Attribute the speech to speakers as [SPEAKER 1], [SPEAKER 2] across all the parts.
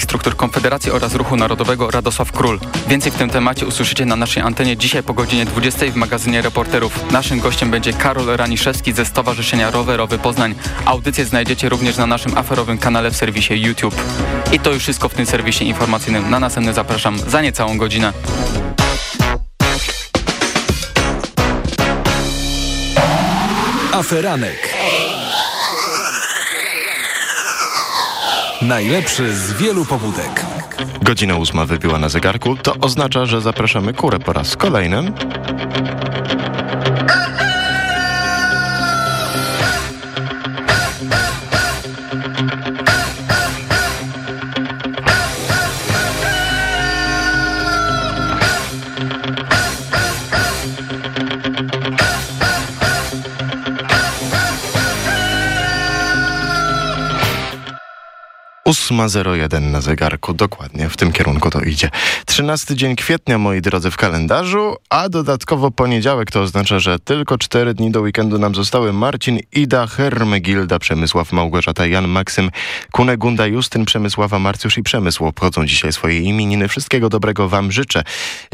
[SPEAKER 1] struktur Konfederacji oraz Ruchu Narodowego Radosław Król. Więcej w tym temacie usłyszycie na naszej antenie dzisiaj po godzinie 20 w magazynie Reporterów. Naszym gościem będzie Karol Raniszewski ze Stowarzyszenia Rowerowy Poznań. Audycję znajdziecie również na naszym aferowym kanale w serwisie YouTube. I to już wszystko w tym serwisie informacyjnym. Na następny zapraszam za niecałą godzinę.
[SPEAKER 2] Aferanek. Najlepszy z wielu pobudek.
[SPEAKER 3] Godzina ósma wybiła na zegarku. To oznacza, że zapraszamy kurę po raz kolejny. Ósma zero jeden na zegarku, dokładnie w tym kierunku to idzie. Trzynasty dzień kwietnia, moi drodzy, w kalendarzu, a dodatkowo poniedziałek to oznacza, że tylko cztery dni do weekendu nam zostały Marcin, Ida, Hermegilda, Przemysław, Małgorzata, Jan, Maksym, Kunegunda, Justyn, Przemysława, Marcjusz i Przemysł obchodzą dzisiaj swoje imieniny. Wszystkiego dobrego wam życzę.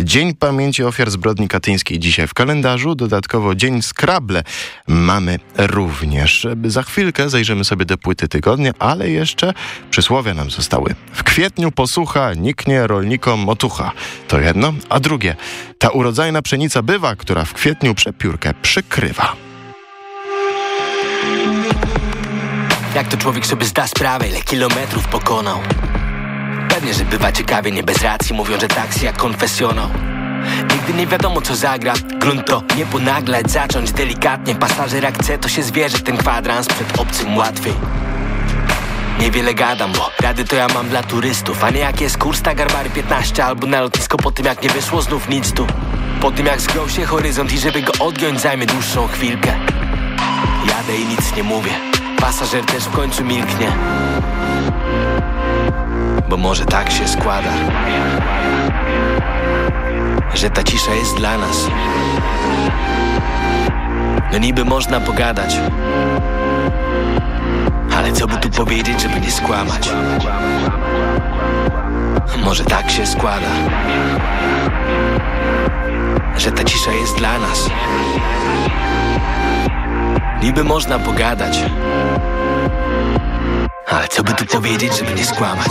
[SPEAKER 3] Dzień Pamięci Ofiar Zbrodni Katyńskiej dzisiaj w kalendarzu, dodatkowo Dzień Skrable mamy również. Za chwilkę zajrzymy sobie do płyty tygodnia, ale jeszcze Przysłowia nam zostały. W kwietniu posłucha, niknie rolnikom otucha. To jedno, a drugie. Ta urodzajna pszenica bywa, która w kwietniu przepiórkę przykrywa.
[SPEAKER 4] Jak to człowiek sobie zda sprawę, ile kilometrów pokonał Pewnie, że bywa ciekawie, nie bez racji Mówią, że taksi jak konfesjonał Nigdy nie wiadomo co zagra Grunt to nie ponaglać, zacząć delikatnie Pasażer jak chce, to się zwierzy ten kwadrans Przed obcym łatwiej Niewiele gadam, bo rady to ja mam dla turystów A nie jak jest kurs na Garbary 15 Albo na lotnisko po tym jak nie wyszło znów nic tu. Po tym jak zgrął się horyzont i żeby go odgiąć zajmie dłuższą chwilkę. Jadę i nic nie mówię. Pasażer też w końcu milknie. Bo może tak się składa Że ta cisza jest dla nas. No niby można pogadać ale co by tu powiedzieć, żeby nie skłamać? Może tak się składa Że ta cisza jest dla nas Niby można pogadać Ale co by tu powiedzieć, żeby nie skłamać?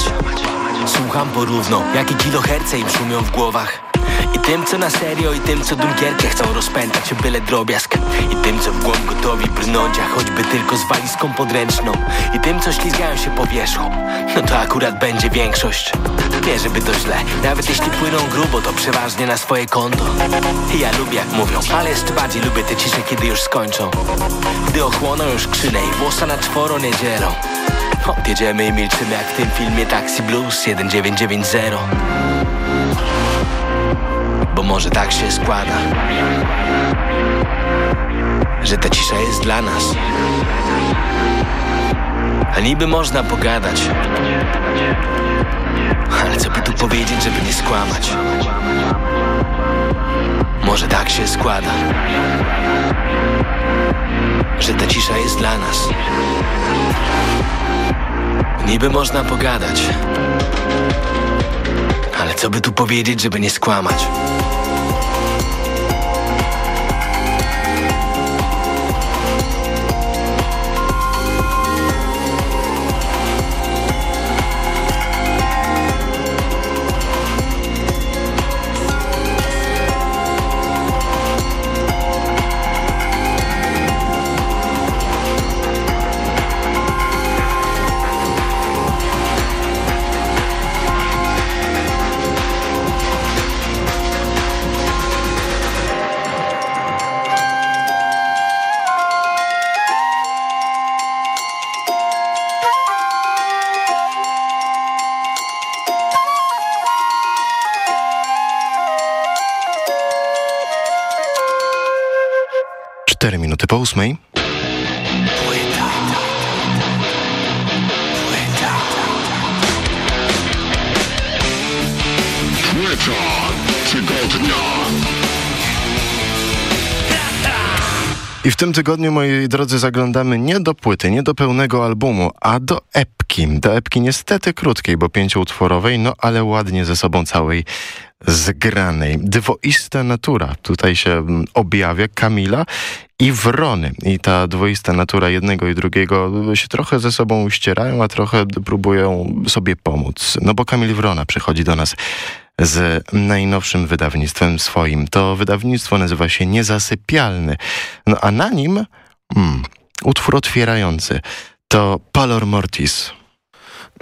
[SPEAKER 4] Słucham porówno, jakie kiloherce im szumią w głowach i tym, co na serio, i tym, co Dunkierkę chcą rozpętać. Byle drobiazg. I tym, co w głąb gotowi brnąć, a choćby tylko z walizką podręczną. I tym, co ślizgają się po wierzchu No to akurat będzie większość. Nie, żeby to źle, nawet jeśli płyną grubo, to przeważnie na swoje konto. I ja lubię, jak mówią, ale jeszcze bardziej lubię te cisze, kiedy już skończą. Gdy ochłoną już krzynę i włosa na czworo nie dzielą. Odjedziemy i milczymy jak w tym filmie Taxi Blues 1990 bo może tak się składa Że ta cisza jest dla nas. A niby można pogadać. Ale co by tu powiedzieć, żeby nie skłamać? Może tak się składa Że ta cisza jest dla nas. Niby można pogadać. Ale co by tu powiedzieć, żeby nie skłamać?
[SPEAKER 3] Tym tygodniu, moi drodzy, zaglądamy nie do płyty, nie do pełnego albumu, a do epki. Do epki niestety krótkiej, bo pięcioutworowej, no ale ładnie ze sobą całej zgranej. Dwoista natura tutaj się mm, objawia, Kamila i Wrony. I ta dwoista natura jednego i drugiego się trochę ze sobą ścierają, a trochę próbują sobie pomóc. No bo Kamil Wrona przychodzi do nas z najnowszym wydawnictwem swoim. To wydawnictwo nazywa się Niezasypialny. No a na nim mm, utwór otwierający to Palor Mortis.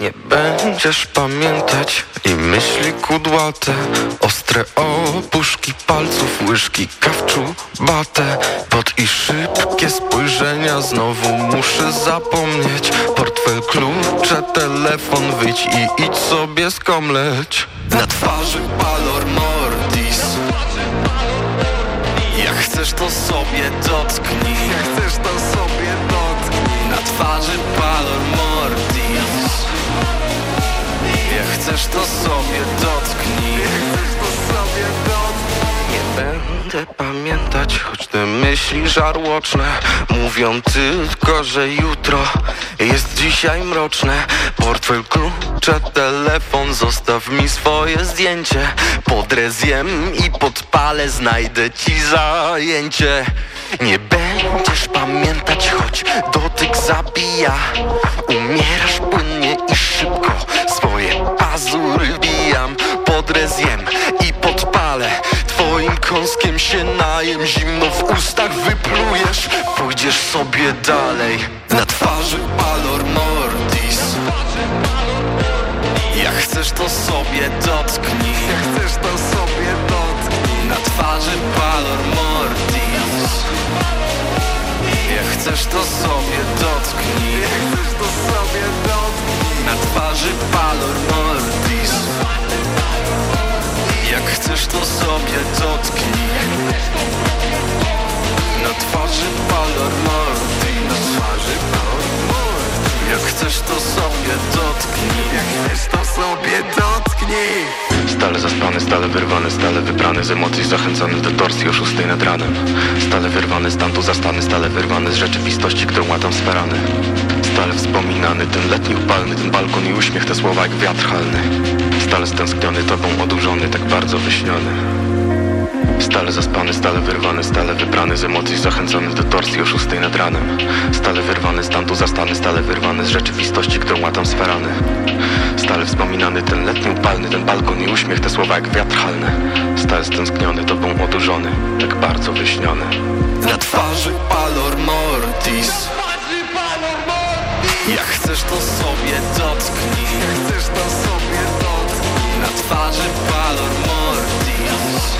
[SPEAKER 5] Nie będziesz pamiętać i myśli kudłate. Ostre opuszki palców, łyżki kawczu, batę. Pot i szybkie spojrzenia, znowu muszę zapomnieć. Portfel, klucze, telefon, wyjdź i idź sobie skomleć. Na twarzy palor mortis. Jak chcesz to sobie dotknij. Jak chcesz to sobie dotknij. Na twarzy palor mortis chcesz to sobie dotknij. Nie będę pamiętać, choć te myśli żarłoczne Mówią tylko, że jutro jest dzisiaj mroczne. Portfel, klucze, telefon, zostaw mi swoje zdjęcie. Podrę zjem i podpalę, znajdę ci zajęcie. Nie będziesz pamiętać, choć dotyk zabija. Umierasz płynnie i szybko Swoje i podpalę. Twoim kąskiem się najem, zimno w ustach wyplujesz. Pójdziesz sobie dalej. Na twarzy palor mortis. Jak chcesz to sobie dotknij. Jak chcesz to sobie dotknij. Na twarzy palor mortis. Jak chcesz to sobie dotknij. Jak chcesz to sobie dotknij. Na twarzy palor mortis Jak chcesz to sobie dotknij. Na twarzy palor mortis Na twarzy palor mortis Jak chcesz to sobie dotknij. Jak chcesz to sobie dotknij.
[SPEAKER 6] Stale zaspany, stale wyrwany, stale wybrany Z emocji zachęcony do torsji o szóstej nad ranem. Stale wyrwany, stan tu zastany Stale wyrwany z rzeczywistości, którą łatam sferany Stale wspominany, ten letni upalny Ten balkon i uśmiech, te słowa jak wiatr halny Stale stęskniony, tobą odurzony Tak bardzo wyśniony. Stale zaspany, stale wyrwany, stale wybrany Z emocji zachęcony do torsji o szóstej nad ranem. Stale wyrwany, stan tu zastany Stale wyrwany z rzeczywistości, którą łatam sferany. Stale wspominany, ten letni upalny Ten balkon i uśmiech, te słowa jak wiatr halny Stale stęskniony, tobą odurzony Tak bardzo wyśniony.
[SPEAKER 5] Na twarzy palor mortis. Jak chcesz to sobie dotknij. Jak chcesz to sobie dotknij twarzy palor mortis.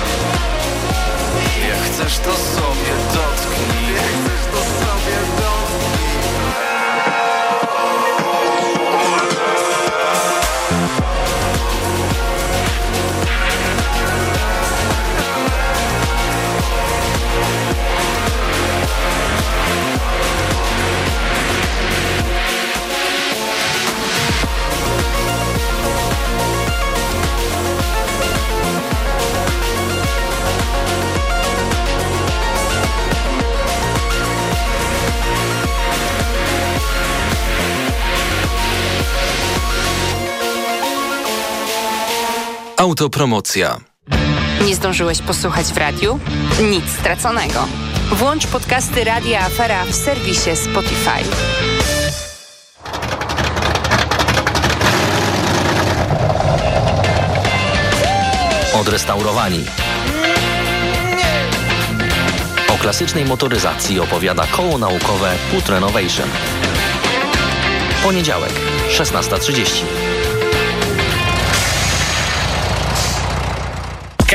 [SPEAKER 5] Jak chcesz to sobie dotknij
[SPEAKER 7] Autopromocja.
[SPEAKER 8] Nie zdążyłeś posłuchać w radiu? Nic straconego. Włącz podcasty Radia Afera w serwisie Spotify.
[SPEAKER 9] Odrestaurowani. O klasycznej motoryzacji opowiada koło naukowe Put Renovation. Poniedziałek, 16.30.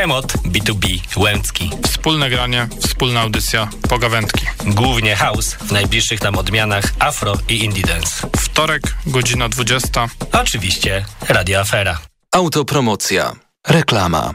[SPEAKER 10] Kemot B2B Łęcki.
[SPEAKER 11] Wspólne granie, wspólna audycja, pogawędki.
[SPEAKER 10] Głównie house, w najbliższych tam odmianach afro i indie dance.
[SPEAKER 11] Wtorek, godzina 20.
[SPEAKER 10] Oczywiście Radio Afera.
[SPEAKER 7] Autopromocja. Reklama.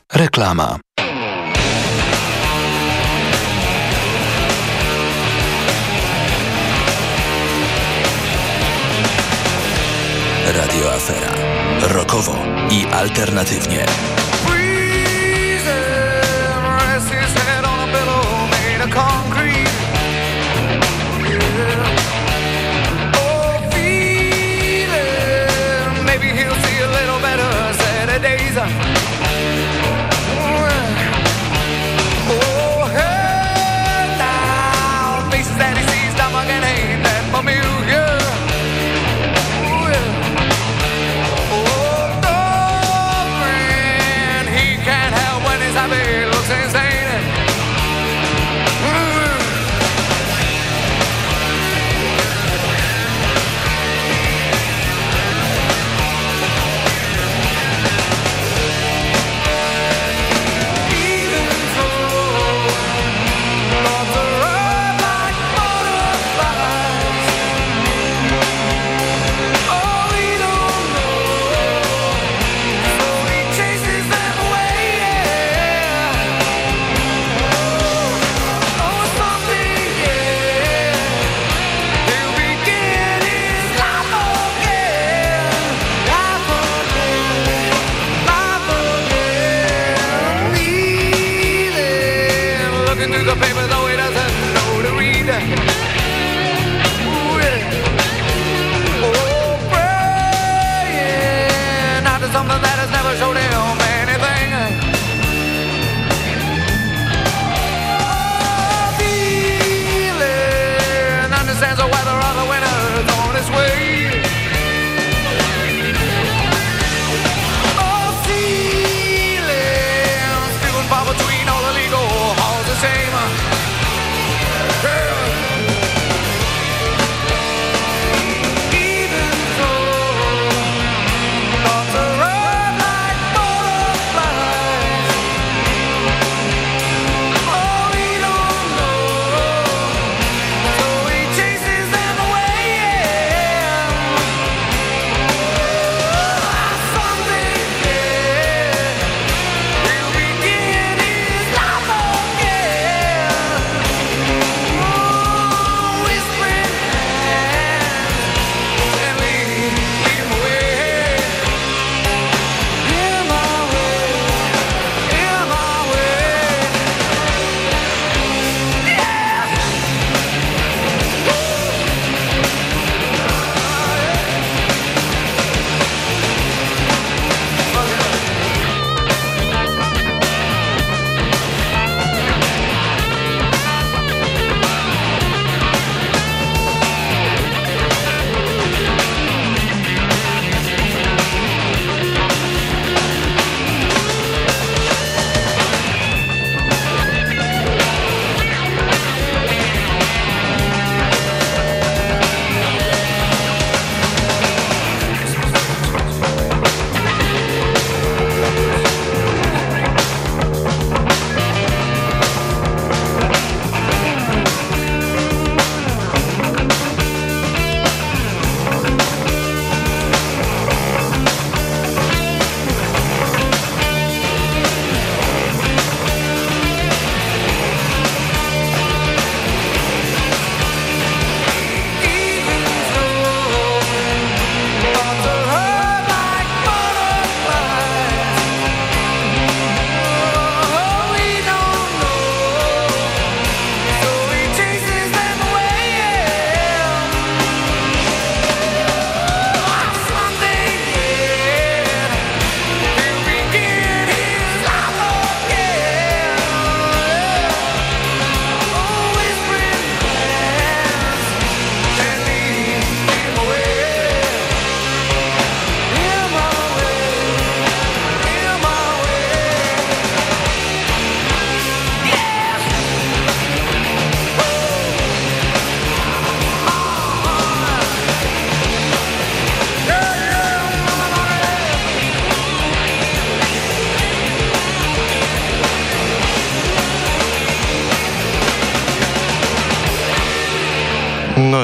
[SPEAKER 7] Reklama. Radio Afera. Rokowo i alternatywnie.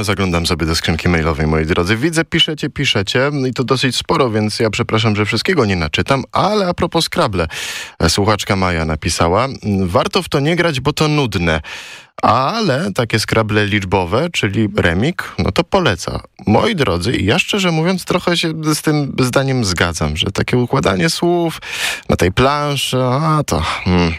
[SPEAKER 12] Zaglądam sobie do skrzynki mailowej, moi drodzy. Widzę, piszecie, piszecie i to dosyć sporo, więc ja przepraszam, że wszystkiego nie naczytam, ale a propos Scrabble. Słuchaczka Maja napisała, warto w to nie grać, bo to nudne. Ale takie skrable liczbowe, czyli remik, no to poleca. Moi drodzy, ja szczerze mówiąc trochę się z tym zdaniem zgadzam, że takie układanie słów na tej planszy, a to hmm,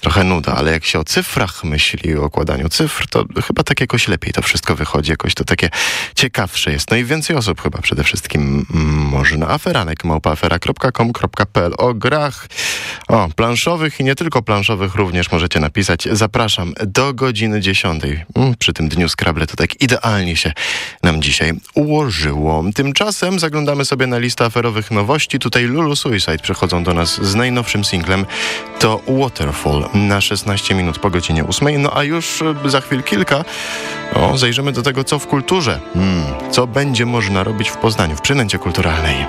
[SPEAKER 12] trochę nuda, ale jak się o cyfrach myśli, o układaniu cyfr, to chyba tak jakoś lepiej to wszystko wychodzi, jakoś to takie ciekawsze jest. No i więcej osób chyba przede wszystkim mm, można. Aferanek, małpaafera.com.pl o grach, o planszowych i nie tylko planszowych również możecie napisać. Zapraszam do godziny godziny 10. Mm, przy tym dniu Scrabble to tak idealnie się nam dzisiaj ułożyło. Tymczasem zaglądamy sobie na listę aferowych nowości. Tutaj Lulu Suicide przychodzą do nas z najnowszym singlem. To Waterfall na 16 minut po godzinie 8. No a już e, za chwil kilka o, zajrzymy do tego, co w kulturze. Hmm, co będzie można robić w Poznaniu, w przynęcie kulturalnej.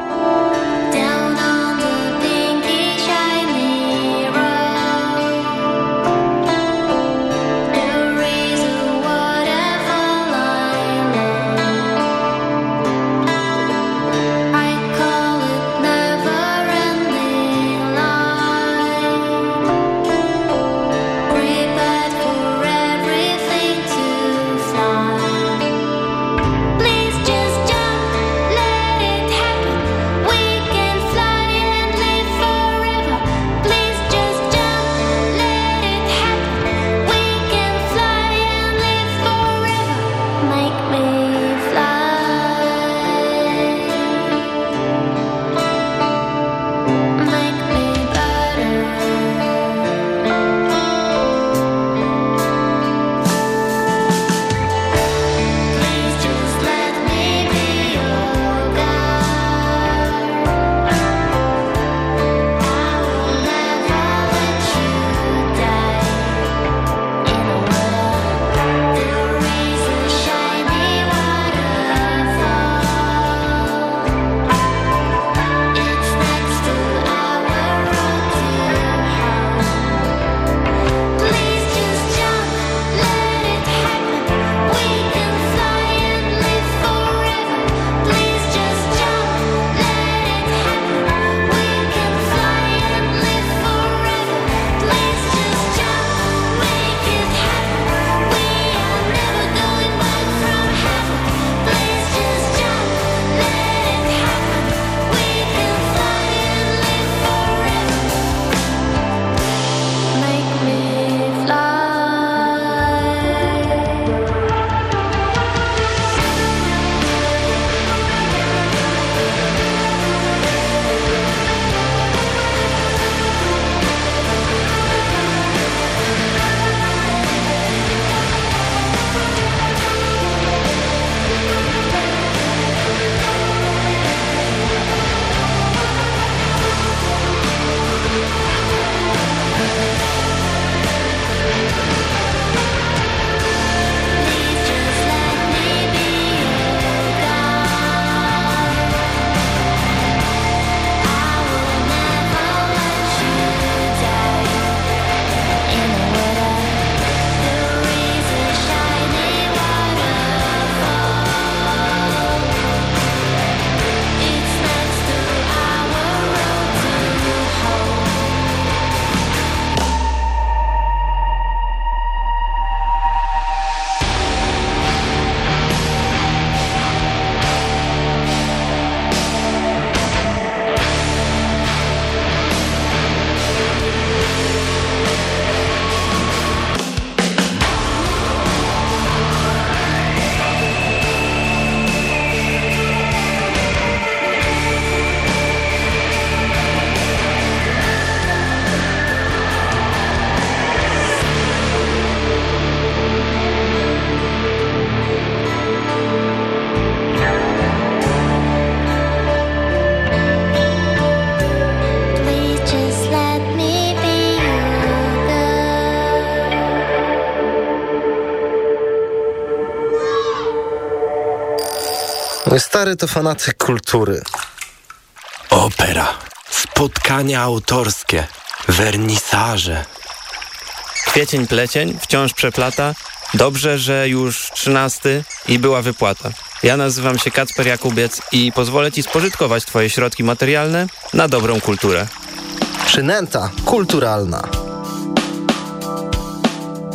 [SPEAKER 13] Stary to fanatyk kultury.
[SPEAKER 14] Opera, spotkania autorskie, wernisaże.
[SPEAKER 15] Kwiecień plecień wciąż przeplata Dobrze, że już trzynasty i była wypłata. Ja nazywam się Kacper Jakubiec i pozwolę Ci spożytkować Twoje środki materialne na dobrą kulturę.
[SPEAKER 16] Przynęta kulturalna.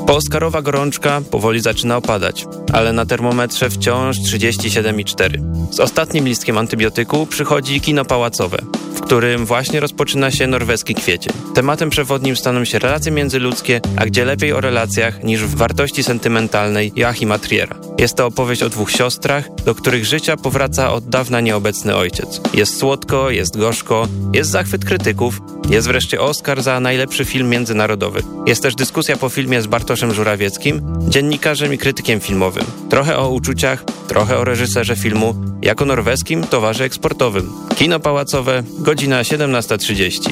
[SPEAKER 15] Pooskarowa gorączka powoli zaczyna opadać, ale na termometrze wciąż 37,4. Z ostatnim listkiem antybiotyku przychodzi kino pałacowe, w którym właśnie rozpoczyna się norweski kwiecień. Tematem przewodnim staną się relacje międzyludzkie, a gdzie lepiej o relacjach niż w wartości sentymentalnej Joachima Triera. Jest to opowieść o dwóch siostrach, do których życia powraca od dawna nieobecny ojciec. Jest słodko, jest gorzko, jest zachwyt krytyków, jest wreszcie Oscar za najlepszy film międzynarodowy. Jest też dyskusja po filmie z Bartoszem Żurawieckim, dziennikarzem i krytykiem filmowym. Trochę o uczuciach, trochę o reżyserze filmu, jako norweskim towarze eksportowym. Kino pałacowe, godzina 17.30.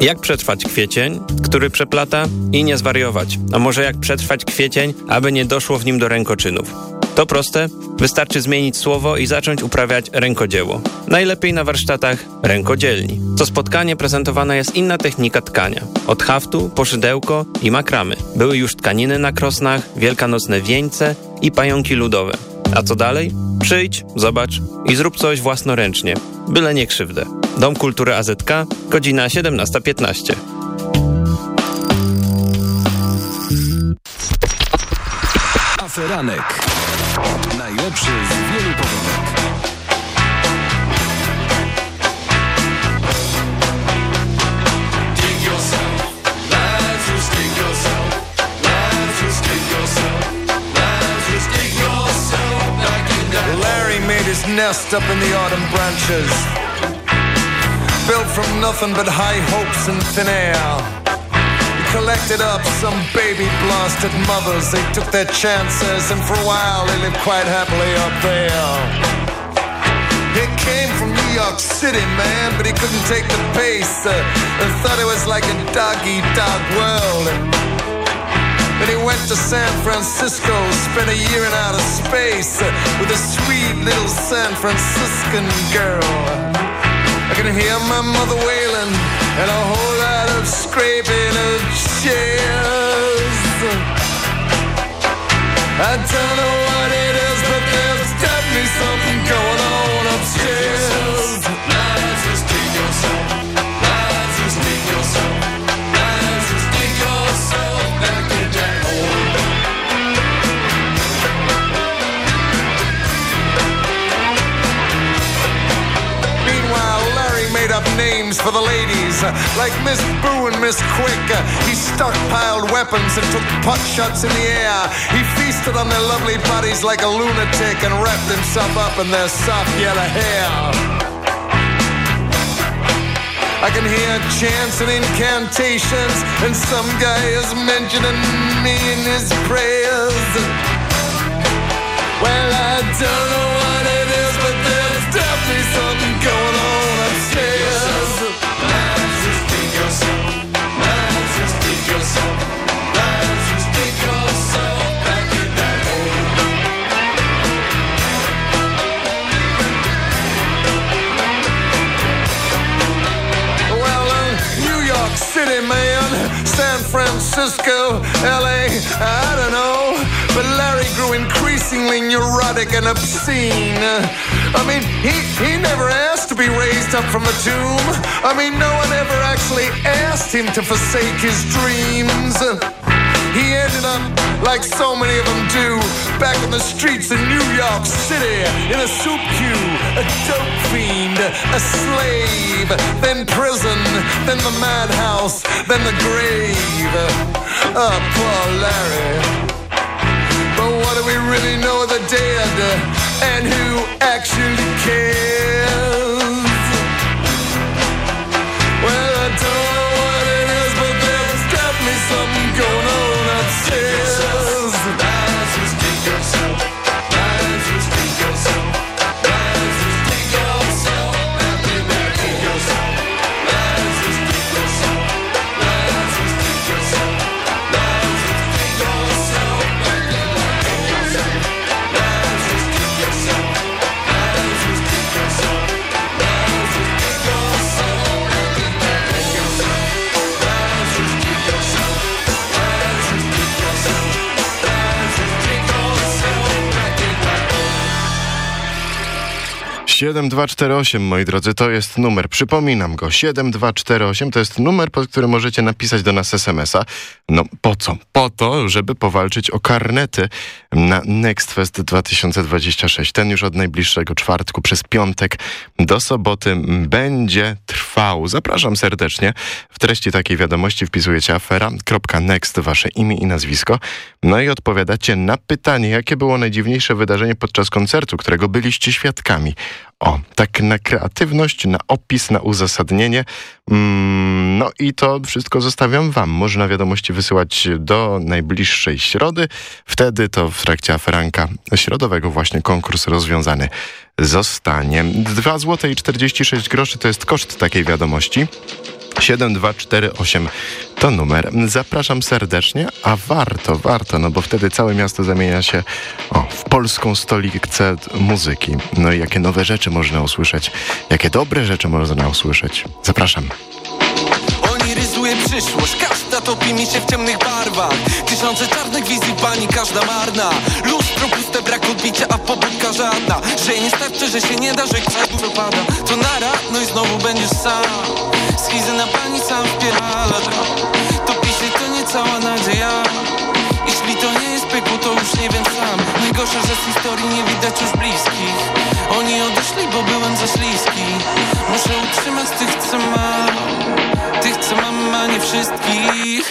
[SPEAKER 15] Jak przetrwać kwiecień, który przeplata i nie zwariować? A może jak przetrwać kwiecień, aby nie doszło w nim do rękoczynów? To proste, wystarczy zmienić słowo i zacząć uprawiać rękodzieło. Najlepiej na warsztatach rękodzielni. Co spotkanie prezentowana jest inna technika tkania. Od haftu, poszydełko i makramy. Były już tkaniny na krosnach, wielkanocne wieńce i pająki ludowe. A co dalej? Przyjdź, zobacz i zrób coś własnoręcznie. Byle nie krzywdę. Dom Kultury AZK, godzina 17.15.
[SPEAKER 2] Aferanek. Najlepszy z wielu powodów.
[SPEAKER 17] Larry made his nest up in the autumn branches. Built from nothing but high hopes and thin air. Collected up some baby blasted mothers. They took their chances, and for a while they lived quite happily up there. He came from New York City, man, but he couldn't take the pace. Uh, and thought it was like a doggy dog world. Then he went to San Francisco, spent a year in outer space uh, with a sweet little San Franciscan girl. I can hear my mother wailing and a whole of scraping of chairs. I don't know what it is, but there's definitely something for the ladies, like Miss Boo and Miss Quick. He stockpiled weapons and took pot shots in the air. He feasted on their lovely bodies like a lunatic and wrapped himself up in their soft yellow hair. I can hear chants and incantations, and some guy is mentioning me in his prayers. Well, I don't know Francisco, LA, I don't know. But Larry grew increasingly neurotic and obscene. I mean, he, he never asked to be raised up from the tomb. I mean, no one ever actually asked him to forsake his dreams. Ended up like so many of them do, back on the streets of New York City, in a soup queue, a dope fiend, a slave, then prison, then the madhouse, then the grave. Oh, poor Larry. But what do we really know of the dead, and who actually cares?
[SPEAKER 3] 7248, moi drodzy, to jest numer. Przypominam go. 7248 to jest numer, pod którym możecie napisać do nas SMS-a. No po co? Po to, żeby powalczyć o karnety na Next Fest 2026. Ten już od najbliższego czwartku przez piątek do soboty będzie trwał. Zapraszam serdecznie. W treści takiej wiadomości wpisujecie afera.next, wasze imię i nazwisko. No i odpowiadacie na pytanie, jakie było najdziwniejsze wydarzenie podczas koncertu, którego byliście świadkami. O, tak na kreatywność, na opis, na uzasadnienie. Mm, no i to wszystko zostawiam wam. Można wiadomości wysyłać do najbliższej środy. Wtedy to w trakcie aferanka środowego właśnie konkurs rozwiązany zostanie. 2 zł i 46 groszy to jest koszt takiej wiadomości. 7248 to numer. Zapraszam serdecznie, a warto, warto, no bo wtedy całe miasto zamienia się o, w polską stolicę muzyki. No i jakie nowe rzeczy można usłyszeć, jakie dobre rzeczy można usłyszeć. Zapraszam.
[SPEAKER 18] Oni rysuje przyszłość, każda topi mi się w ciemnych barwach. Tysiące czarnych wizji, pani każda marna. Lustro puste, brak odbicia, a pobudka żadna. Że nie starczy, że się nie da, że dużo pada. To nara, no i znowu będziesz sam. Schizy na pani sam wpierdala. To pisze, to nie cała nadzieja. Jeśli to nie jest piekło, to już nie wiem sam Najgorsze, że z historii nie widać już bliskich. Oni odeszli, bo byłem za śliski. Muszę utrzymać tych, co mam. Tych, co mam, a nie wszystkich.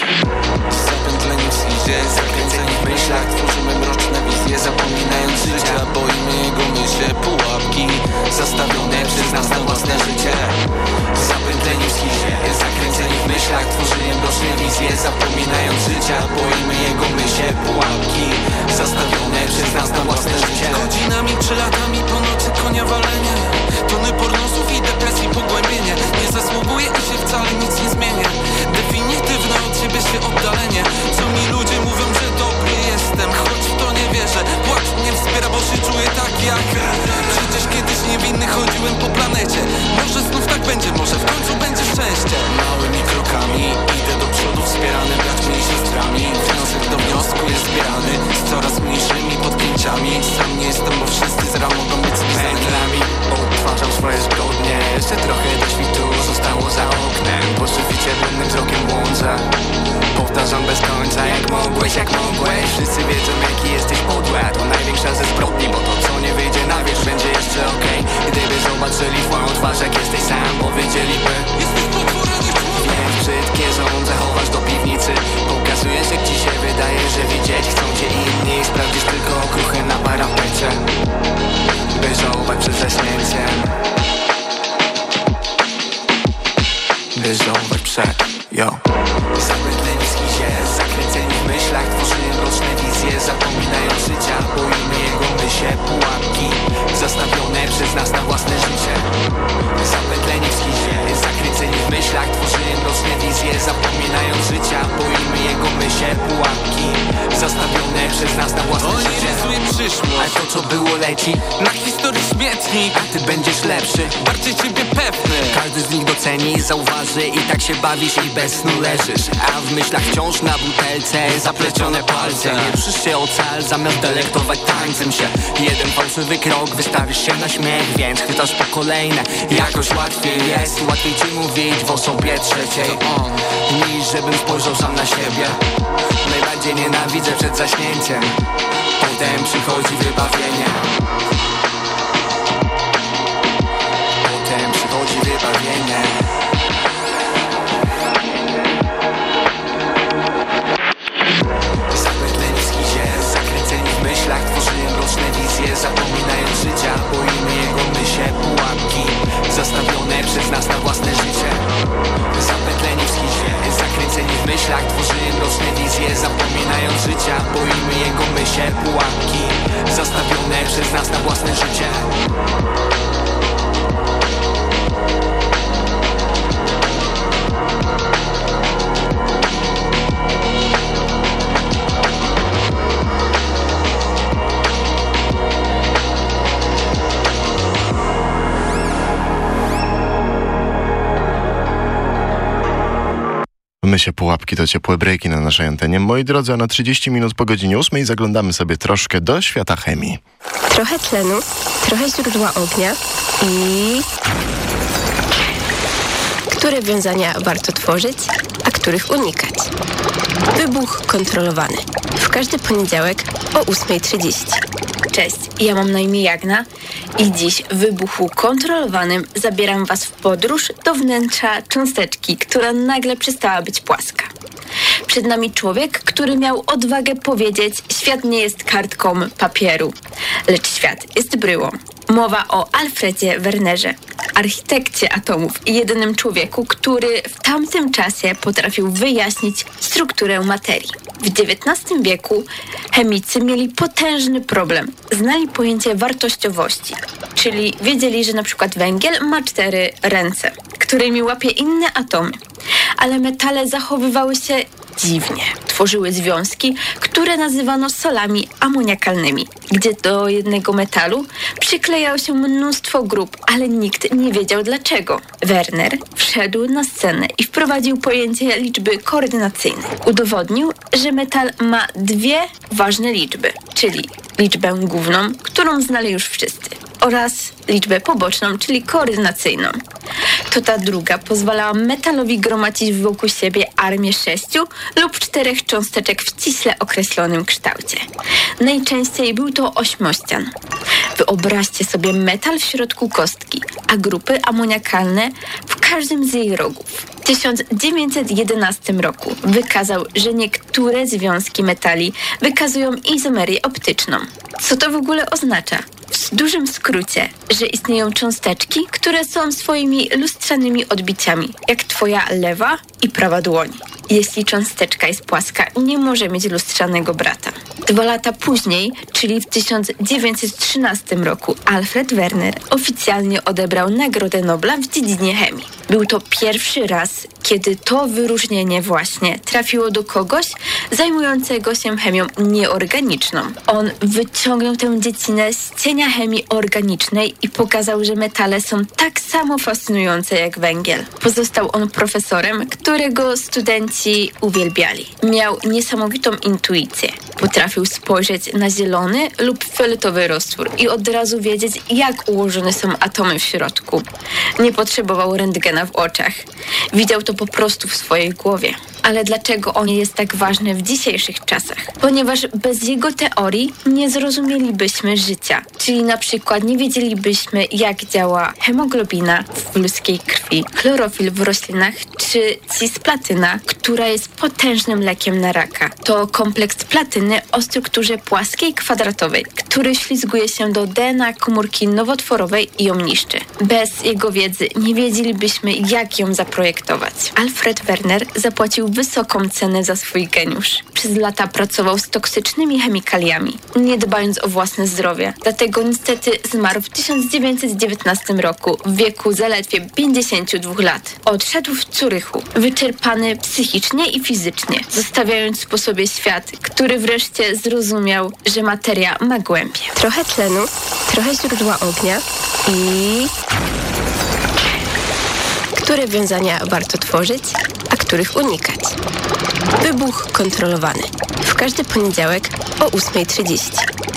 [SPEAKER 18] Zapętleni w schizie, zakręceni w myślach Tworzymy mroczne wizje, zapominając życia Boimy jego myśle, pułapki Zastawione przez nas na własne życie. Zapętleni w schizie, zakręceni w myślach Tworzymy mroczne wizje, zapominając życia Boimy jego myśle, pułapki Zastawione przez nas na własne życie. Godzinami czy latami po nocy konia walenie. Tony pornosów i depresji pogłębienie. Nie zasługuje i się wcale nic nie zmienia Definitywne od siebie się oddalenie. Co mi ludzie mówią, że dobry jestem? Choć w to nie wierzę. Płacz mnie wspiera, bo się czuję tak jak Przecież kiedyś niewinny chodziłem po planecie. Może znów tak będzie, może w końcu będzie szczęście. Małymi krokami idę do przodu Wspierany braćmi i siostrami. Wniosek do wniosku jest zbierany Z coraz mniejszymi podpięciami Sam nie jestem, bo wszyscy z ram mogą być spisani Odtwarzam swoje zbrodnie Jeszcze trochę do świtu zostało za oknem. Po suficie błędnym wzrokiem błądzę Powtarzam bez końca jak mogłeś, jak mogłeś. Wszyscy wiedzą jaki jesteś podły to największa ze zbrodni Bo to co nie wyjdzie na wierzch będzie jeszcze okej. Okay. Gdyby zobaczyli twoją twarz jak jesteś sam Powiedzieliby Jesteś Brzydkie żądze chowasz do piwnicy. Pokazujesz jak ci się wydaje, że widzieć chcą cię inni. Sprawdzisz tylko okruchy na parapecie By żałować przed zaśnięciem. By żałować przed, yo Zapętleni w schizie, zakręceni w myślach Tworzymy mroczne leci Na historii śmietnik, a ty będziesz lepszy. Bardziej ciebie pewny. Każdy z nich doceni, zauważy i tak się bawisz i bez snu leżysz. A w myślach wciąż na butelce zaplecione palce. Nie przysz się ocal, zamiast delektować tańcem się. Jeden fałszywy krok, wystawisz się na śmiech Więc chwytasz po kolejne, jakoś łatwiej jest Łatwiej ci mówić w osobie trzeciej on. Niż żebym spojrzał sam na siebie. Najbardziej nienawidzę przed zaśnięciem. Potem przychodzi wybawienie wybawienie Zapętleni w schizie, zakręceni w myślach Tworzymy mroczne wizje, zapominając życia Boimy jego myśle, pułapki Zastawione przez nas na własne życie. Zapętleni w schizie, zakręceni w myślach Tworzymy mroczne wizje, zapominając życia Boimy jego myśle, pułapki Zastawione przez nas na własne życie
[SPEAKER 3] My się pułapki to ciepłe breaki na naszej antenie. Moi drodzy, a na 30 minut po godzinie 8 zaglądamy sobie troszkę do świata chemii.
[SPEAKER 19] Trochę tlenu, trochę źródła ognia i... Które wiązania warto tworzyć, a których unikać? Wybuch kontrolowany. W każdy poniedziałek o 8.30.
[SPEAKER 20] Cześć, ja mam na imię Jagna i dziś w wybuchu kontrolowanym zabieram Was w podróż do wnętrza cząsteczki, która nagle przestała być płaska. Przed nami człowiek, który miał odwagę powiedzieć: Świat nie jest kartką papieru, lecz świat jest bryłą. Mowa o Alfredzie Wernerze, architekcie atomów i jedynym człowieku, który w tamtym czasie potrafił wyjaśnić strukturę materii. W XIX wieku chemicy mieli potężny problem. Znali pojęcie wartościowości, czyli wiedzieli, że na przykład węgiel ma cztery ręce, którymi łapie inne atomy, ale metale zachowywały się dziwnie. Tworzyły związki, które nazywano solami amoniakalnymi, gdzie do jednego metalu przyklejało się mnóstwo grup, ale nikt nie wiedział dlaczego. Werner wszedł na scenę i wprowadził pojęcie liczby koordynacyjnej. Udowodnił, że metal ma dwie ważne liczby, czyli liczbę główną, którą znali już wszyscy, oraz liczbę poboczną, czyli koordynacyjną. To ta druga pozwalała metalowi gromadzić wokół siebie armię sześciu lub czterech cząsteczek w ściśle określonym kształcie. Najczęściej był to ośmościan. Wyobraźcie sobie metal w środku kostki, a grupy amoniakalne w każdym z jej rogów. W 1911 roku wykazał, że niektóre związki metali wykazują izomerię optyczną. Co to w ogóle oznacza? W dużym skrócie, że istnieją cząsteczki, które są swoimi lustrzanymi odbiciami, jak twoja lewa i prawa dłoń. Jeśli cząsteczka jest płaska, nie może mieć lustrzanego brata. Dwa lata później, czyli w 1913 roku, Alfred Werner oficjalnie odebrał Nagrodę Nobla w dziedzinie chemii. Był to pierwszy raz, kiedy to wyróżnienie właśnie trafiło do kogoś zajmującego się chemią nieorganiczną. On wyciągnął tę dziedzinę z cienia chemii organicznej i pokazał, że metale są tak samo fascynujące jak węgiel. Pozostał on profesorem, którego studenci uwielbiali. Miał niesamowitą intuicję. Potrafił spojrzeć na zielony lub fioletowy roztwór i od razu wiedzieć, jak ułożone są atomy w środku. Nie potrzebował rentgena w oczach. Widział to po prostu w swojej głowie. Ale dlaczego on jest tak ważny w dzisiejszych czasach? Ponieważ bez jego teorii nie zrozumielibyśmy życia. Czyli na przykład nie wiedzielibyśmy, jak działa hemoglobina w ludzkiej krwi, chlorofil w roślinach, czy cisplatyna, która jest potężnym lekiem na raka. To kompleks platyny o strukturze płaskiej kwadratowej, który ślizguje się do DNA komórki nowotworowej i ją niszczy. Bez jego wiedzy nie wiedzielibyśmy, jak ją zaprojektować. Alfred Werner zapłacił wysoką cenę za swój geniusz. Przez lata pracował z toksycznymi chemikaliami, nie dbając o własne zdrowie. Dlatego niestety zmarł w 1919 roku w wieku zaledwie 52 lat. Odszedł w Curychu, wyczerpany psychicznie i fizycznie, zostawiając po sobie świat, który wreszcie zrozumiał, że materia ma głębie.
[SPEAKER 19] Trochę tlenu, trochę źródła ognia i... Które wiązania warto tworzyć, a których unikać? Wybuch kontrolowany. W każdy poniedziałek o 8.30.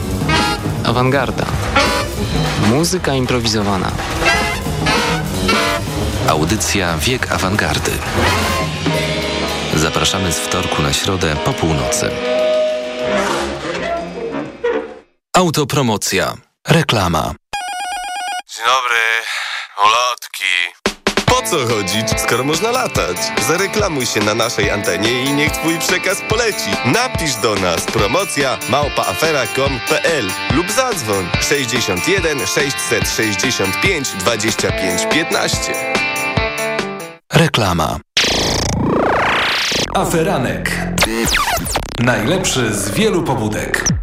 [SPEAKER 21] Awangarda. Muzyka improwizowana.
[SPEAKER 22] Audycja Wiek Awangardy.
[SPEAKER 9] Zapraszamy z wtorku na środę po północy. Autopromocja. Reklama.
[SPEAKER 23] Dzień dobry, ulotki.
[SPEAKER 24] Po co chodzić, skoro można latać? Zareklamuj się na naszej antenie i niech twój przekaz poleci. Napisz do nas promocja małpaafera.com.pl lub zadzwoń 61 665 25 15.
[SPEAKER 9] Reklama.
[SPEAKER 2] Aferanek. Najlepszy z wielu pobudek.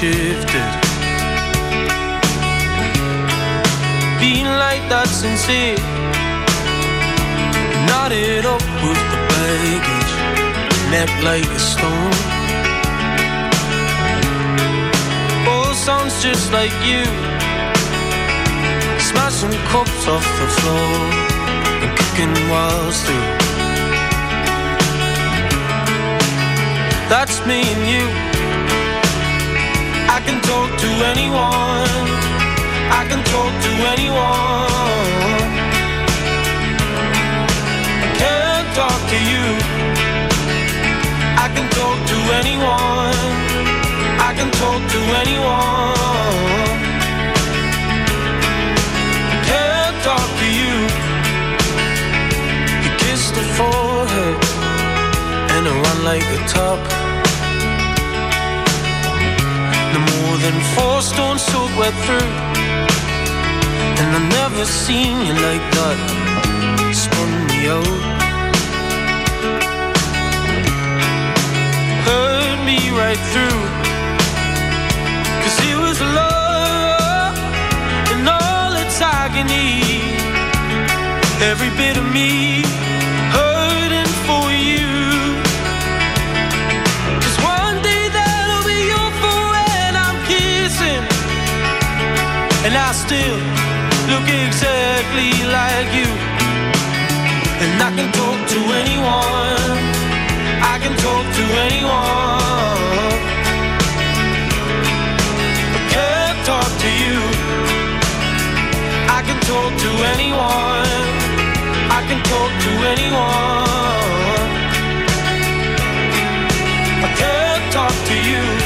[SPEAKER 22] Shifted. Being like that sincere, knotted up with the baggage, neck like a stone. Oh, sounds just like you, smashing cups off the floor and kicking walls through. That's me and you. Can to anyone. I can talk to anyone. I can't talk to you. I can talk to anyone. I can talk to anyone. I can't talk to you. You kiss the forehead and I run like a top. More than four stones soaked wet through. And I never seen you like that. Spun me out. Hurt me right through. Cause it was love and all its agony. Every bit of me look exactly like you. And I can talk to anyone. I can talk to anyone. I can't talk to you. I can talk to anyone. I can talk to anyone. I can't talk to you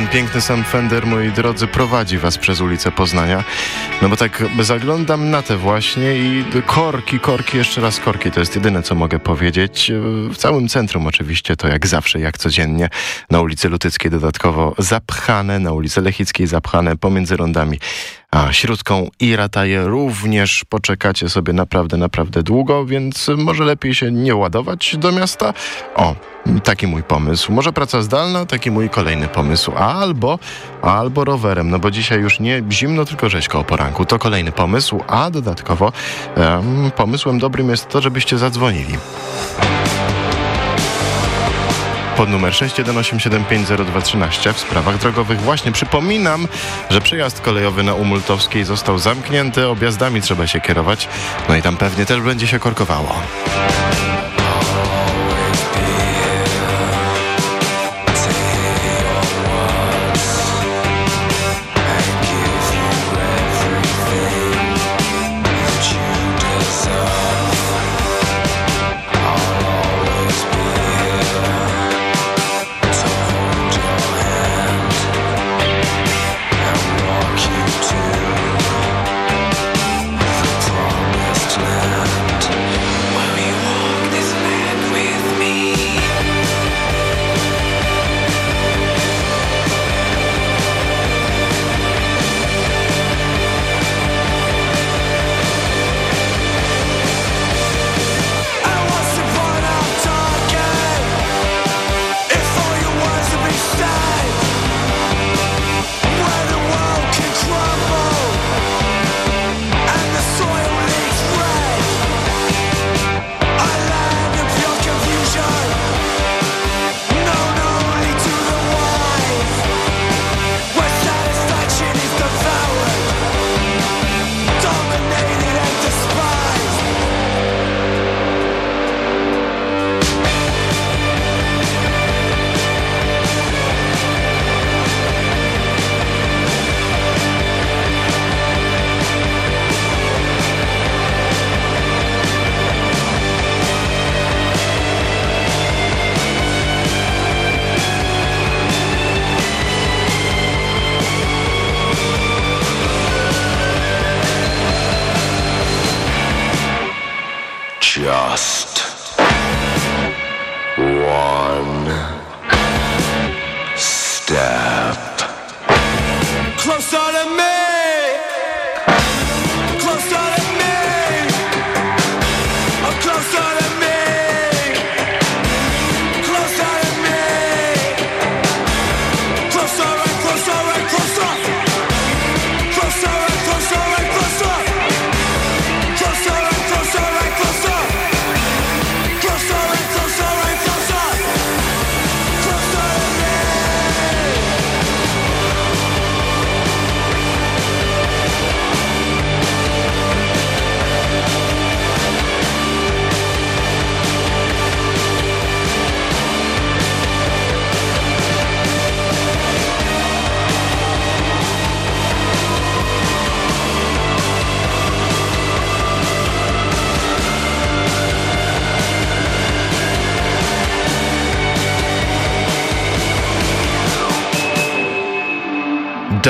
[SPEAKER 3] ten piękny Sam Fender, moi drodzy, prowadzi was przez ulicę Poznania. No bo tak zaglądam na te właśnie i korki, korki, jeszcze raz korki. To jest jedyne, co mogę powiedzieć. W całym centrum oczywiście to jak zawsze, jak codziennie. Na ulicy Lutyckiej dodatkowo zapchane, na ulicy Lechickiej zapchane pomiędzy rondami a Śródką i Rataje również poczekacie sobie naprawdę, naprawdę długo, więc może lepiej się nie ładować do miasta. O, taki mój pomysł. Może praca zdalna, taki mój kolejny pomysł. Albo, albo rowerem, no bo dzisiaj już nie zimno, tylko rzeźko o poranku. To kolejny pomysł, a dodatkowo um, pomysłem dobrym jest to, żebyście zadzwonili pod numer 618750213 w sprawach drogowych. Właśnie przypominam, że przejazd kolejowy na Umultowskiej został zamknięty, objazdami trzeba się kierować, no i tam pewnie też będzie się korkowało.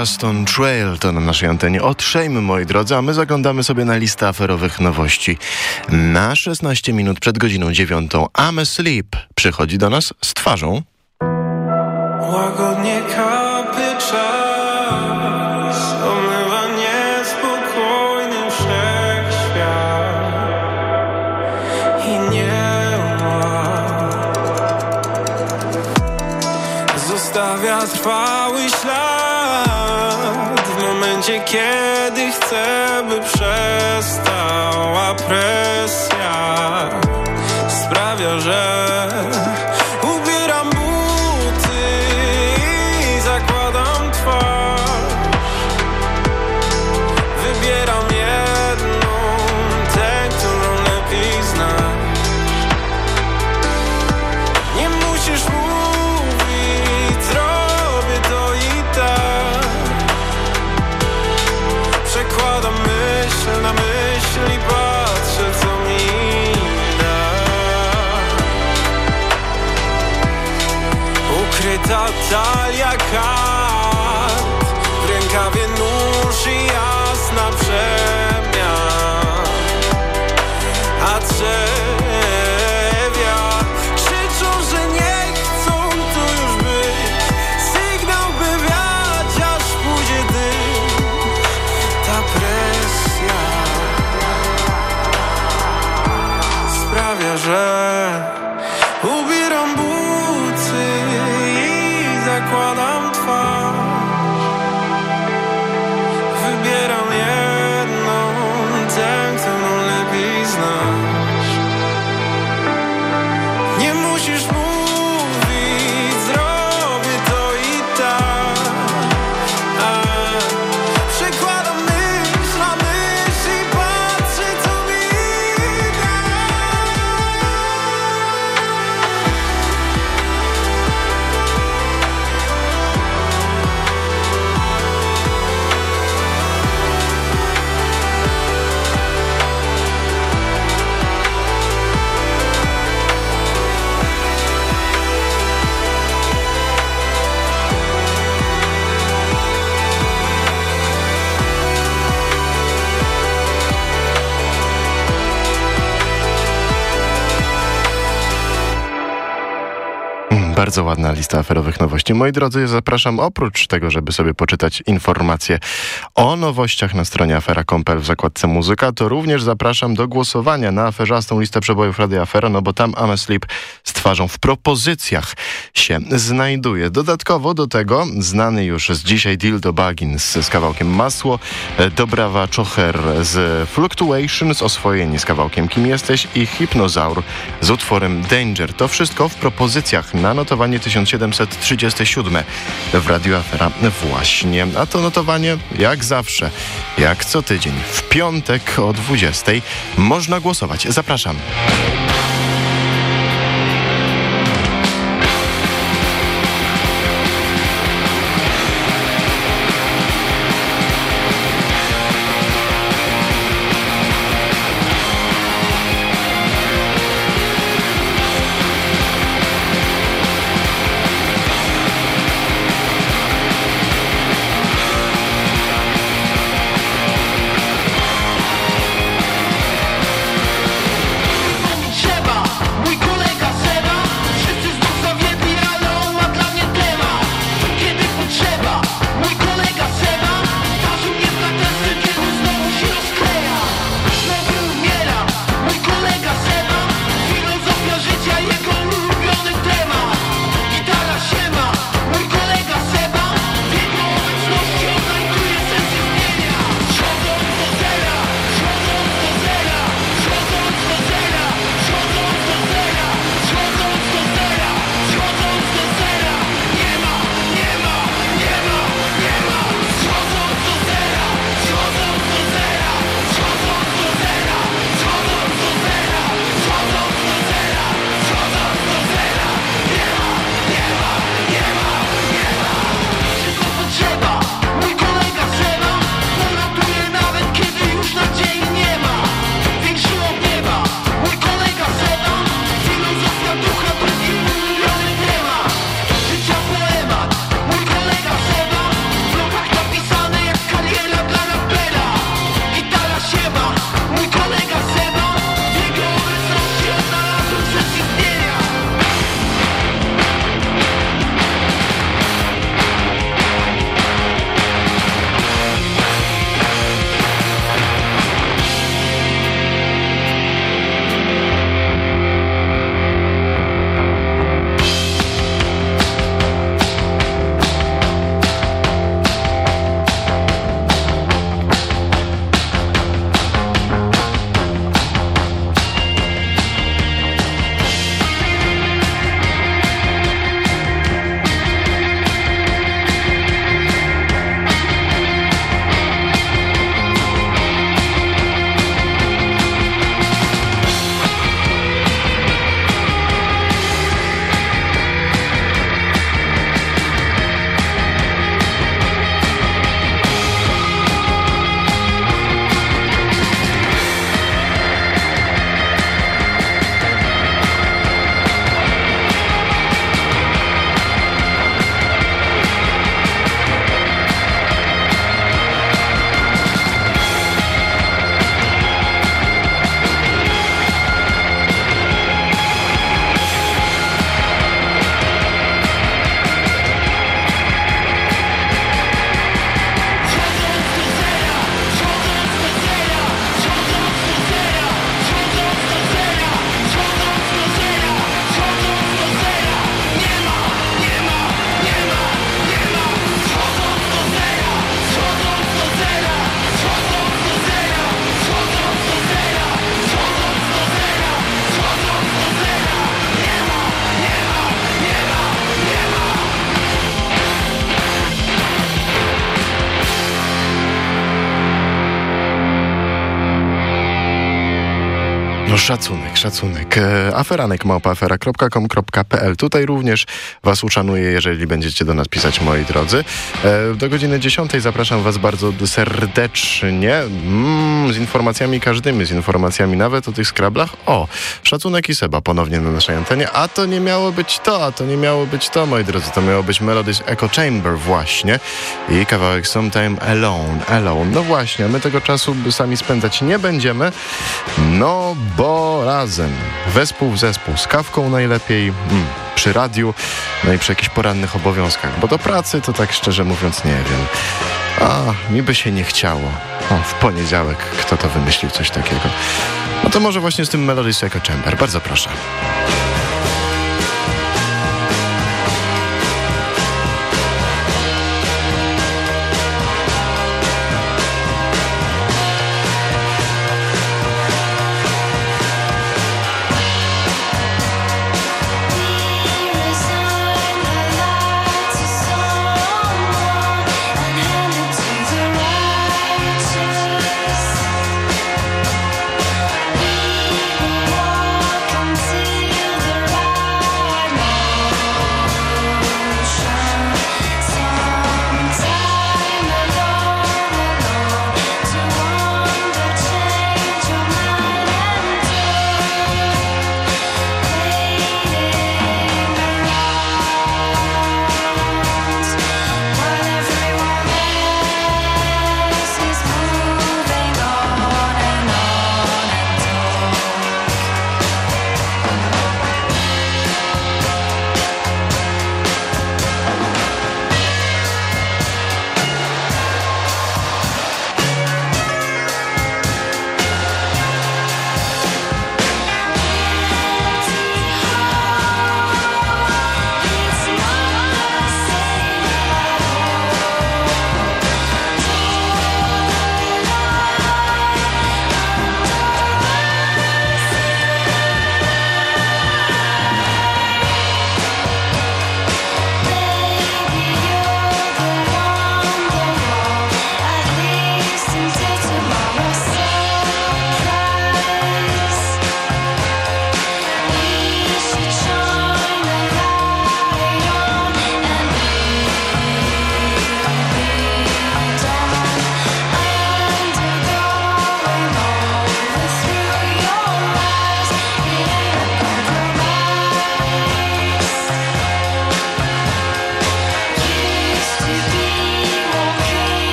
[SPEAKER 3] Dust on Trail to na naszej antenie. Otrzejmy, moi drodzy, a my zaglądamy sobie na listę aferowych nowości. Na 16 minut przed godziną 9 I'm Asleep przychodzi do nas z twarzą.
[SPEAKER 22] Łagodnie kapie czas, omywa niespokojny wszechświat i nie ma. Zostawia trwały sprawia, że
[SPEAKER 3] Bardzo ładna lista aferowych nowości. Moi drodzy, zapraszam oprócz tego, żeby sobie poczytać informacje o nowościach na stronie afera.pl w zakładce muzyka, to również zapraszam do głosowania na aferzastą listę przebojów Radia Afera, no bo tam Ameslip z twarzą w propozycjach się znajduje. Dodatkowo do tego znany już z dzisiaj Dildo Baggins z kawałkiem Masło, e, Dobrawa Czocher z Fluctuations, Oswojeni z kawałkiem Kim Jesteś i Hipnozaur z utworem Danger. To wszystko w propozycjach na notowanie 1737 w Radio Afera właśnie. A to notowanie jak zawsze, jak co tydzień w piątek o 20 można głosować. Zapraszam.
[SPEAKER 12] Szacunek. E, aferanek małpaafera.com.pl. Tutaj również was uszanuję, jeżeli będziecie do nas pisać, moi drodzy. E, do godziny 10 zapraszam was bardzo serdecznie mm, z informacjami każdymi, z informacjami nawet o tych skrablach. O, szacunek i Seba ponownie na naszej antenie. A to nie miało być to, a to nie miało być to, moi drodzy. To miało być Melodies Echo Chamber właśnie i kawałek Sometime Alone. Alone. No właśnie, my tego czasu sami spędzać nie będziemy. No, bo razem, wespół w zespół, z kawką najlepiej, mm, przy radiu, no i przy jakichś porannych obowiązkach, bo do pracy to tak szczerze mówiąc nie wiem. A, mi by się nie chciało. O, w poniedziałek kto to wymyślił coś takiego. No to może właśnie z tym Melodies Echo Chamber. Bardzo proszę.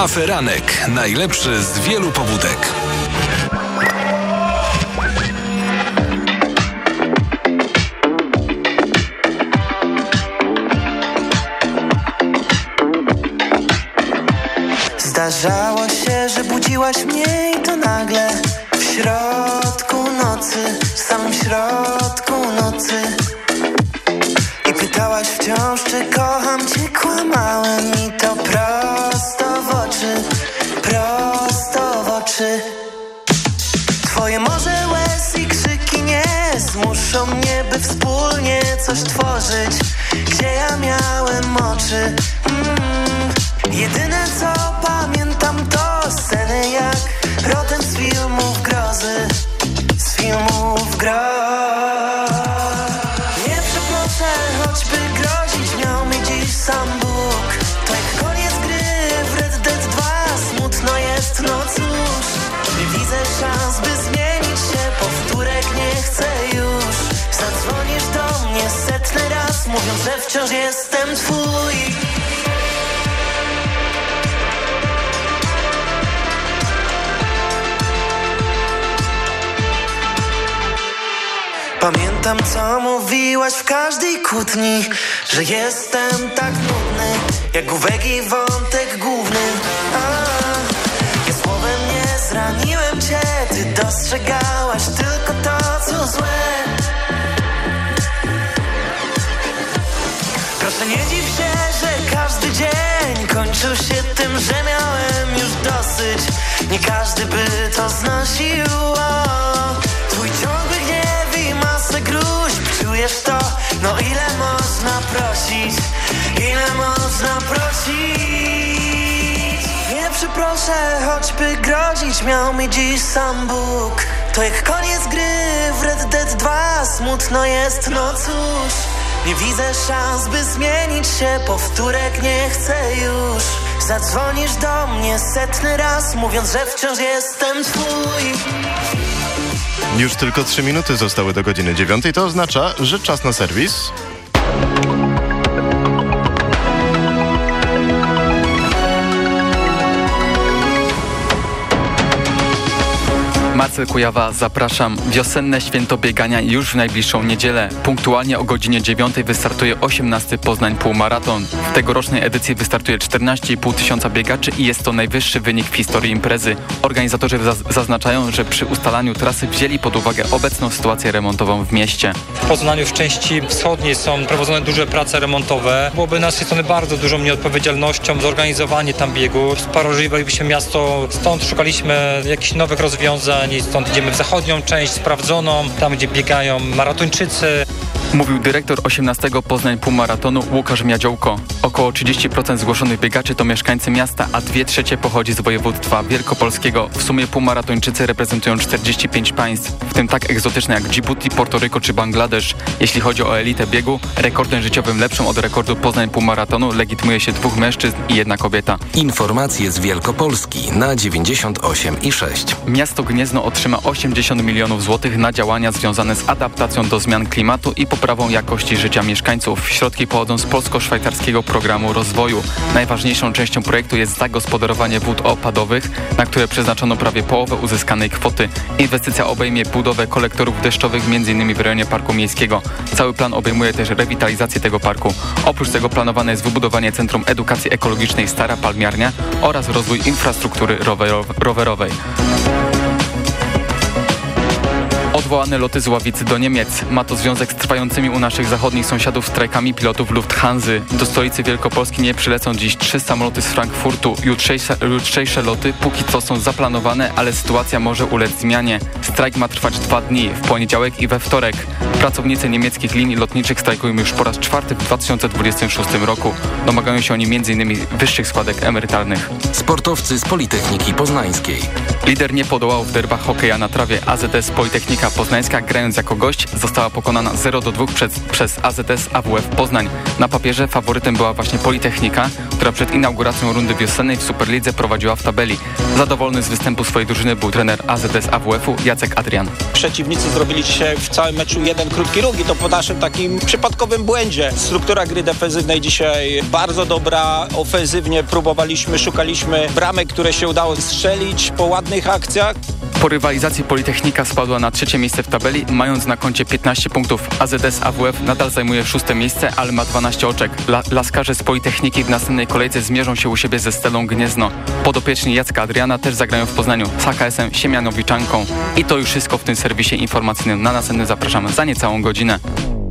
[SPEAKER 2] Aferanek. Najlepszy z wielu pobudek.
[SPEAKER 4] Zdarzało się, że budziłaś mnie i to nagle W środku nocy, w samym środku nocy I pytałaś wciąż, czy kocham cię, kłamałem i coś tworzyć. Gdzie ja miałem oczy Pamiętam co mówiłaś w każdej kłótni Że jestem tak nudny Jak główek i wątek główny. A, Ja słowem nie zraniłem cię Ty dostrzegałaś tylko to co złe. Proszę nie dziw się, że każdy dzień Kończył się tym, że miałem już dosyć. Nie każdy by to znosił prosić? Nie przeproszę, choćby grozić Miał mi dziś sam Bóg To jak koniec gry w Red Dead 2 Smutno jest, no cóż nie widzę szans, by zmienić się Powtórek nie chcę już Zadzwonisz do mnie setny raz Mówiąc, że wciąż jestem twój
[SPEAKER 3] Już tylko 3 minuty zostały do godziny 9. To oznacza, że czas na serwis.
[SPEAKER 1] Kujawa, zapraszam. Wiosenne święto biegania już w najbliższą niedzielę. Punktualnie o godzinie 9 wystartuje 18 Poznań Półmaraton. W tegorocznej edycji wystartuje 14,5 tysiąca biegaczy i jest to najwyższy wynik w historii imprezy. Organizatorzy zaz zaznaczają, że przy ustalaniu trasy wzięli pod uwagę obecną sytuację remontową w mieście.
[SPEAKER 25] W Poznaniu w części wschodniej są prowadzone duże prace remontowe. Byłoby naszej strony bardzo dużą nieodpowiedzialnością zorganizowanie tam biegu. Sparożylibyśmy miasto, stąd szukaliśmy jakichś nowych rozwiązań i stąd idziemy w zachodnią część, sprawdzoną, tam gdzie biegają maratończycy.
[SPEAKER 1] Mówił dyrektor 18 Poznań Półmaratonu Łukasz Miadziołko. Około 30% zgłoszonych biegaczy to mieszkańcy miasta, a 2 trzecie pochodzi z województwa wielkopolskiego. W sumie półmaratończycy reprezentują 45 państw, w tym tak egzotyczne jak Djibouti, Portoryko czy Bangladesz. Jeśli chodzi o elitę biegu, rekordem życiowym lepszym od rekordu Poznań Półmaratonu legitymuje się dwóch mężczyzn i jedna kobieta.
[SPEAKER 7] Informacje z Wielkopolski na 98 i 6.
[SPEAKER 1] Miasto Gniezno otrzyma 80 milionów złotych na działania związane z adaptacją do zmian klimatu i poprawą jakości życia mieszkańców. Środki pochodzą z polsko-szwajcarskiego programu rozwoju. Najważniejszą częścią projektu jest zagospodarowanie wód opadowych, na które przeznaczono prawie połowę uzyskanej kwoty. Inwestycja obejmie budowę kolektorów deszczowych m.in. w rejonie Parku Miejskiego. Cały plan obejmuje też rewitalizację tego parku. Oprócz tego planowane jest wybudowanie Centrum Edukacji Ekologicznej Stara Palmiarnia oraz rozwój infrastruktury rowerowej. Odwołane loty z Ławicy do Niemiec. Ma to związek z trwającymi u naszych zachodnich sąsiadów strajkami pilotów Lufthansa. Do stolicy Wielkopolski nie przylecą dziś trzy samoloty z Frankfurtu. Jutrzejsze, jutrzejsze loty póki co są zaplanowane, ale sytuacja może ulec zmianie. Strajk ma trwać dwa dni, w poniedziałek i we wtorek. Pracownicy niemieckich linii lotniczych strajkują już po raz czwarty w 2026 roku. Domagają się oni m.in. wyższych składek emerytalnych.
[SPEAKER 7] Sportowcy z Politechniki Poznańskiej.
[SPEAKER 1] Lider nie podołał w derbach hokeja na trawie AZS Politechnika Poznańska, grając jako gość, została pokonana 0 do 2 przez, przez AZS AWF Poznań. Na papierze faworytem była właśnie Politechnika, która przed inauguracją rundy wiosennej w Superlidze prowadziła w tabeli. Zadowolony z występu swojej drużyny był trener AZS AWF-u Jacek Adrian.
[SPEAKER 26] Przeciwnicy zrobili dzisiaj w całym meczu jeden krótki róg i to po naszym takim przypadkowym błędzie. Struktura gry defensywnej dzisiaj bardzo dobra, ofensywnie próbowaliśmy, szukaliśmy bramek, które się udało strzelić po ładnych akcjach.
[SPEAKER 1] Po rywalizacji Politechnika spadła na trzecie miejsce w tabeli, mając na koncie 15 punktów. AZS AWF nadal zajmuje szóste miejsce, ale ma 12 oczek. La laskarze z Politechniki w następnej kolejce zmierzą się u siebie ze Stelą Gniezno. Podopieczni Jacka Adriana też zagrają w Poznaniu z HKS-em Siemianowiczanką. I to już wszystko w tym serwisie informacyjnym. Na następny zapraszamy za niecałą godzinę.